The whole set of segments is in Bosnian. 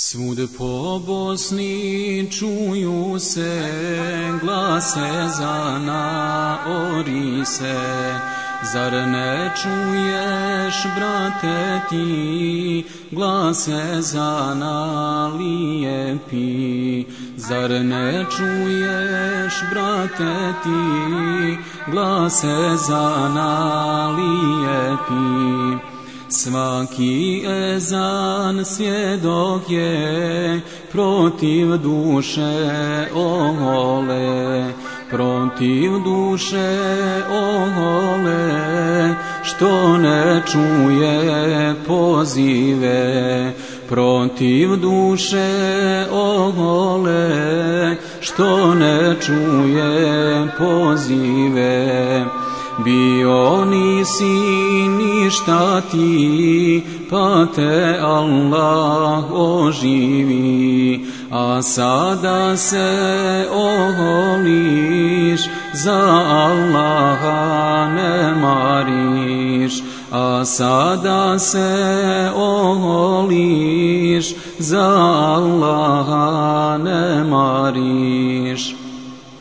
Svude po Bosni čuju se glase na ori. Zar ne čuješ, brate, ti glase na lijepi? Zar ne čuješ, brate, ti glase na lijepi? Svaki ezan svjedok je protiv duše ohole, protiv duše ohole, što ne čuje pozive, protiv duše ohole, što ne čuje pozive. Bio nisi ništa ti, pa te Allah oživi, a sada se oholiš, za Allaha ne mariš, a sada se oholiš, za Allaha ne mariš.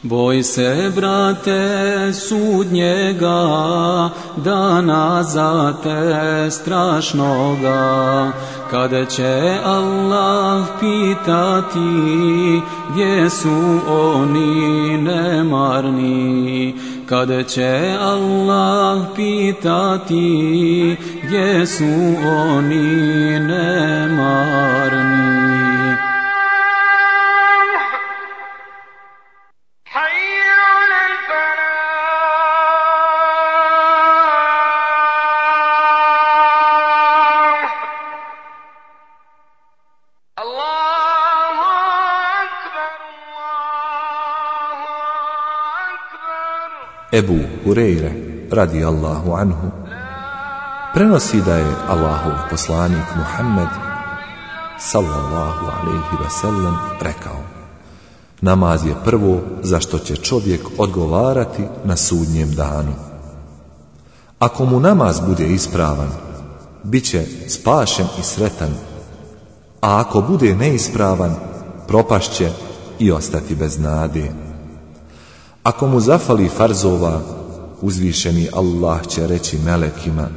Boj se, brate, sudnjega, dana za te strašnoga, kada će Allah pitati gdje su oni nemarni, kada će Allah pitati gdje su oni nemarni. Ebu Hureyre, radi Allahu anhu, prenosi da je Allahov poslanik Muhammed, sallallahu alaihi ve sellem, rekao Namaz je prvo za što će čovjek odgovarati na sudnjem danu. Ako mu namaz bude ispravan, bit će spašen i sretan, a ako bude neispravan, propašće i ostati bez nade. Ako mu zafali farzova, uzvišeni Allah će reći melekima,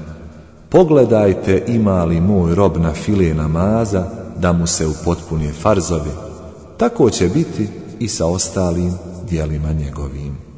pogledajte ima li moj rob na file namaza da mu se upotpunje farzovi, tako će biti i sa ostalim dijelima njegovim.